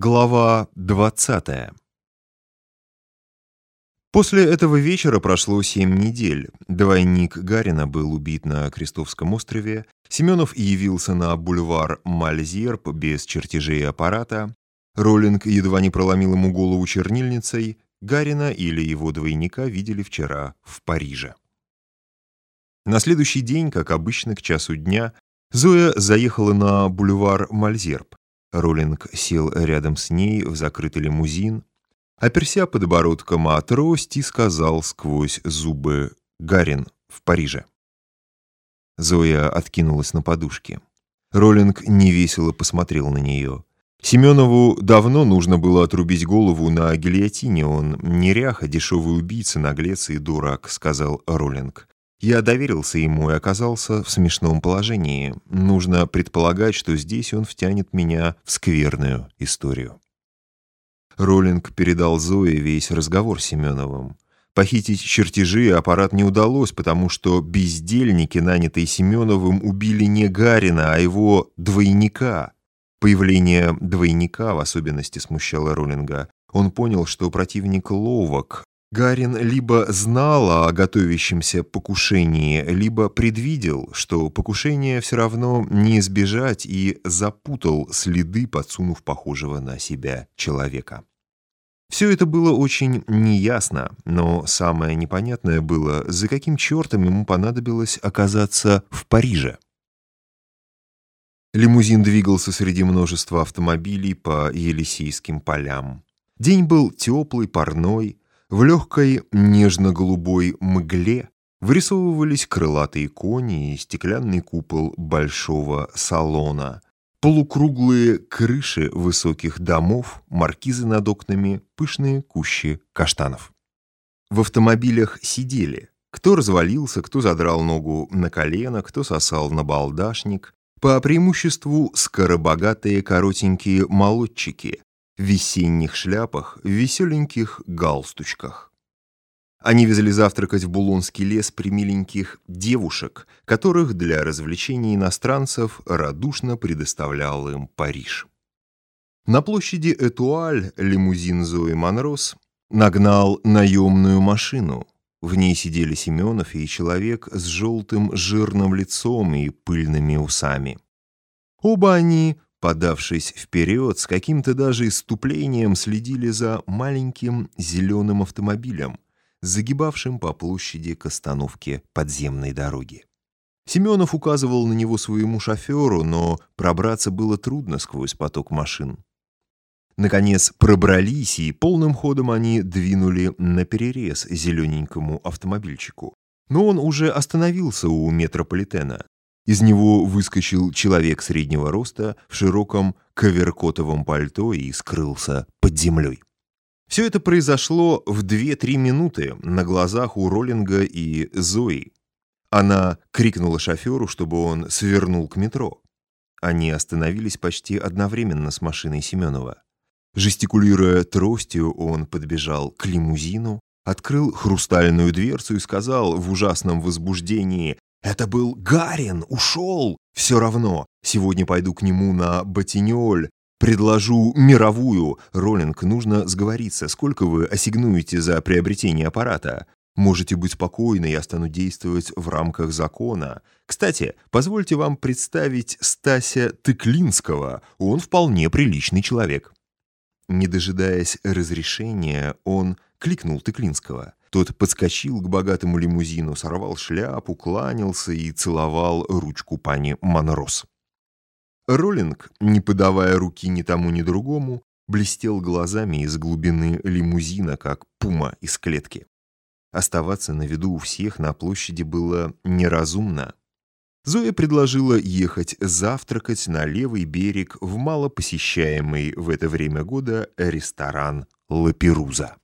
Глава 20 После этого вечера прошло семь недель. Двойник Гарина был убит на Крестовском острове, Семенов явился на бульвар Мальзерб без чертежей аппарата, Роллинг едва не проломил ему голову чернильницей, Гарина или его двойника видели вчера в Париже. На следующий день, как обычно, к часу дня, Зоя заехала на бульвар Мальзерб. Роллинг сел рядом с ней в закрытый лимузин, оперся подбородком о трость и сказал сквозь зубы «Гарин в Париже». Зоя откинулась на подушке. Роллинг невесело посмотрел на нее. Семенову давно нужно было отрубить голову на гильотине. Он неряха, дешевый убийца, наглец и дурак, сказал Роллинг. Я доверился ему и оказался в смешном положении. Нужно предполагать, что здесь он втянет меня в скверную историю. Роллинг передал Зое весь разговор с Семеновым. Похитить чертежи аппарат не удалось, потому что бездельники, нанятые Семеновым, убили не Гарина, а его двойника. Появление двойника в особенности смущало Роллинга. Он понял, что противник ловок, Гарин либо знал о готовящемся покушении, либо предвидел, что покушение все равно не избежать и запутал следы, подсунув похожего на себя человека. Все это было очень неясно, но самое непонятное было, за каким чертом ему понадобилось оказаться в Париже. Лимузин двигался среди множества автомобилей по Елисейским полям. День был теплый, парной, в легкой нежно-голубой мгле вырисовывались крылатые кони и стеклянный купол большого салона, полукруглые крыши высоких домов, маркизы над окнами, пышные кущи каштанов. В автомобилях сидели. Кто развалился, кто задрал ногу на колено, кто сосал на балдашник. По преимуществу скоробогатые коротенькие молодчики, весенних шляпах, в веселеньких галстучках. Они везли завтракать в Булонский лес примиленьких девушек, которых для развлечения иностранцев радушно предоставлял им Париж. На площади Этуаль лимузин Зои Монрос нагнал наемную машину. В ней сидели Семенов и человек с желтым жирным лицом и пыльными усами. Оба они подавшись вперед, с каким-то даже иступлением следили за маленьким зеленым автомобилем, загибавшим по площади к остановке подземной дороги. Семенов указывал на него своему шоферу, но пробраться было трудно сквозь поток машин. Наконец пробрались, и полным ходом они двинули на перерез зелененькому автомобильчику. Но он уже остановился у метрополитена. Из него выскочил человек среднего роста в широком коверкотовом пальто и скрылся под землей. Все это произошло в 2-3 минуты на глазах у Роллинга и Зои. Она крикнула шоферу, чтобы он свернул к метро. Они остановились почти одновременно с машиной Семенова. Жестикулируя тростью, он подбежал к лимузину, открыл хрустальную дверцу и сказал в ужасном возбуждении это был Гарин, ушел. Все равно, сегодня пойду к нему на Ботиньоль, предложу мировую. Роллинг, нужно сговориться, сколько вы ассигнуете за приобретение аппарата. Можете быть спокойны, я стану действовать в рамках закона. Кстати, позвольте вам представить Стася Тыклинского, он вполне приличный человек. Не дожидаясь разрешения, он кликнул Тыклинского. Тот подскочил к богатому лимузину, сорвал шляпу, кланялся и целовал ручку пани Монрос. Роллинг, не подавая руки ни тому, ни другому, блестел глазами из глубины лимузина, как пума из клетки. Оставаться на виду у всех на площади было неразумно. Зоя предложила ехать завтракать на левый берег в малопосещаемый в это время года ресторан «Лаперуза».